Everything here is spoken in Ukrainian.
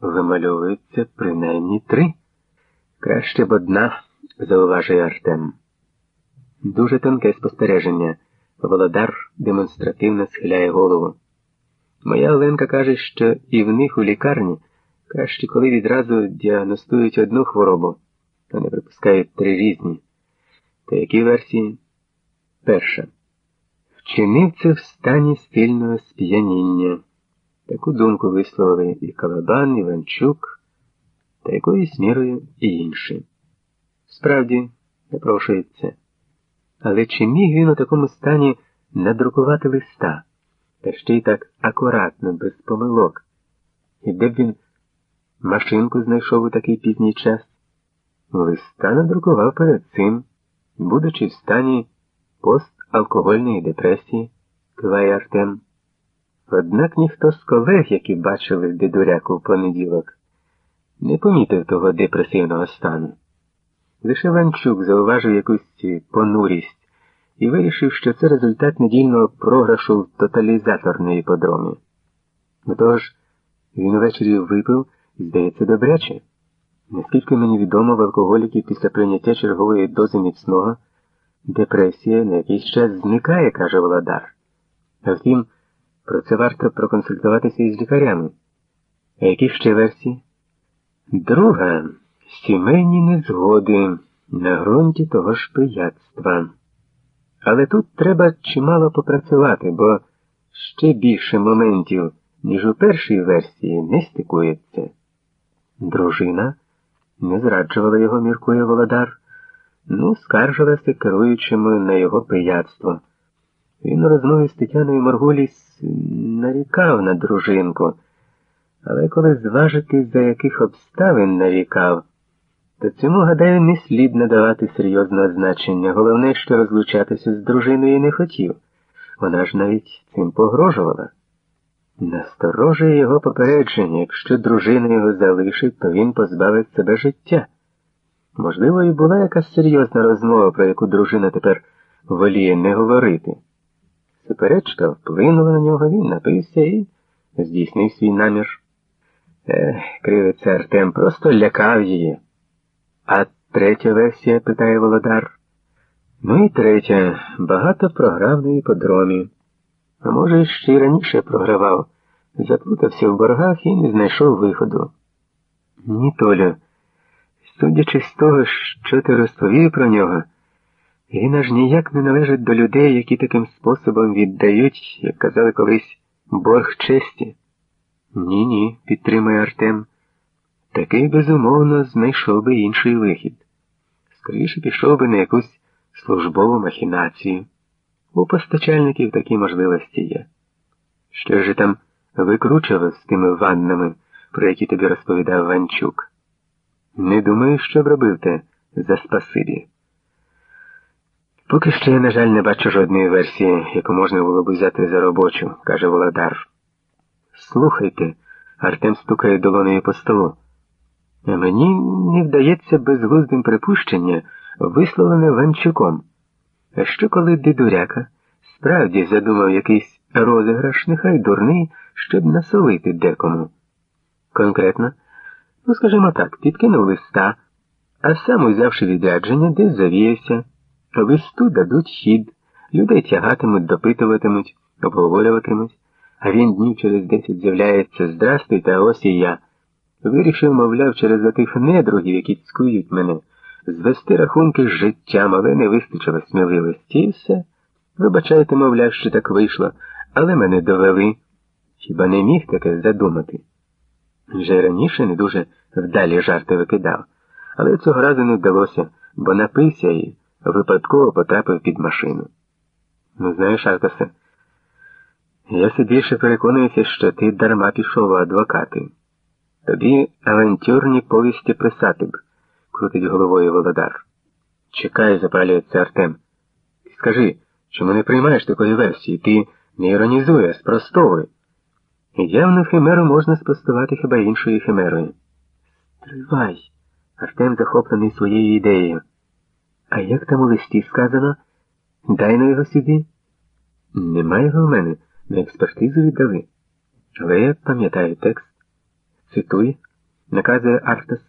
вимальовується принаймні три. Краще б одна, зауважує Артем. Дуже тонке спостереження. Володар демонстративно схиляє голову. Моя Оленка каже, що і в них у лікарні краще, коли відразу діагностують одну хворобу, а не припускають три різні. Та які версії? Перша. Вчинив це в стані спільного сп'яніння. Таку думку висловили і Калабан, Іванчук, та якоюсь мірою і інші. Справді, напрошується. Але чи міг він у такому стані надрукувати листа, та ще й так акуратно, без помилок? І де б він машинку знайшов у такий пізній час? Листа надрукував перед цим, будучи в стані посталкогольної депресії, киває Артем. Однак ніхто з колег, які бачили дедуряку в понеділок, не помітив того депресивного стану. Лише Ванчук зауважив якусь понурість і вирішив, що це результат недільного програшу в тоталізаторної іподромі. До того ж, він увечері випив, здається, добряче. Наскільки мені відомо, в алкоголіків після прийняття чергової дози міцного депресія на якийсь час зникає, каже Володар. А втім, про це варто проконсультуватися із лікарями. А які ще версії? Друга сімейні незгоди на ґрунті того ж пияцтва. Але тут треба чимало попрацювати, бо ще більше моментів, ніж у першій версії, не стикується. Дружина не зраджувала його, міркує Володар, ну, скаржилася керуючими на його пияцтво. Він у розмові з Тетяною Моргуліс нарікав на дружинку, але коли зважити, за яких обставин нарікав, то цьому, гадаю, не слід надавати серйозного значення. Головне, що розлучатися з дружиною не хотів. Вона ж навіть цим погрожувала. Насторожує його попередження, якщо дружина його залишить, то він позбавить себе життя. Можливо, і була якась серйозна розмова, про яку дружина тепер воліє не говорити. Суперечка вплинула на нього, він напився і здійснив свій намір. Ех, кривиться Артем, просто лякав її. А третя версія, питає Володар. Ну і третя, багато програв на іподромі. А може, ще й раніше програвав, заплутався в боргах і не знайшов виходу. Ні, Толю, судячи з того, що ти розповів про нього, він аж ніяк не належить до людей, які таким способом віддають, як казали колись, борг честі. Ні, ні, підтримує Артем. Такий, безумовно, знайшов би інший вихід. Скоріше пішов би на якусь службову махінацію. У постачальників такі можливості є. Що ж там викручував з тими ваннами, про які тобі розповідав Ванчук? Не думаю, що б робив те за спасибі. Поки що я, на жаль, не бачу жодної версії, яку можна було б взяти за робочу, каже Володар. Слухайте, Артем стукає долоною по столу. Мені не вдається безглуздим припущення, висловлене Ванчуком. Що коли дидуряка справді задумав якийсь розіграш, нехай дурний, щоб насолити декому? Конкретно, ну, скажімо так, підкинув листа, а сам, узявши відрядження, десь завіявся. Листу дадуть хід, людей тягатимуть, допитуватимуть, обговорюватимуть, а він днів через десять з'являється Здрастуйте, а ось і я. Вирішив, мовляв, через отих недругів, які цькують мене, звести рахунки з життям, але не вистачило сміливості і все. Вибачайте, мовляв, що так вийшло, але мене довели. Хіба не міг таке задумати? Вже раніше не дуже вдалі жарти викидав, але цього разу не вдалося, бо напився і випадково потрапив під машину. Ну, знаєш, Артасе, я все більше переконуюся, що ти дарма пішов у адвокати. Тобі авантюрні повісті писати б, крутить головою Володар. Чекай, запалюється Артем. Скажи, чому не приймаєш такої версії? Ти не іронізує, спростовуй. Явну химеру можна спростувати хіба іншою химерою. Стривай. Артем захоплений своєю ідеєю. А як там у листі сказано? Дай на його сюди. Немає його в мене, на експертизу віддали. Але я пам'ятаю текст. Цитує, наказує Артас.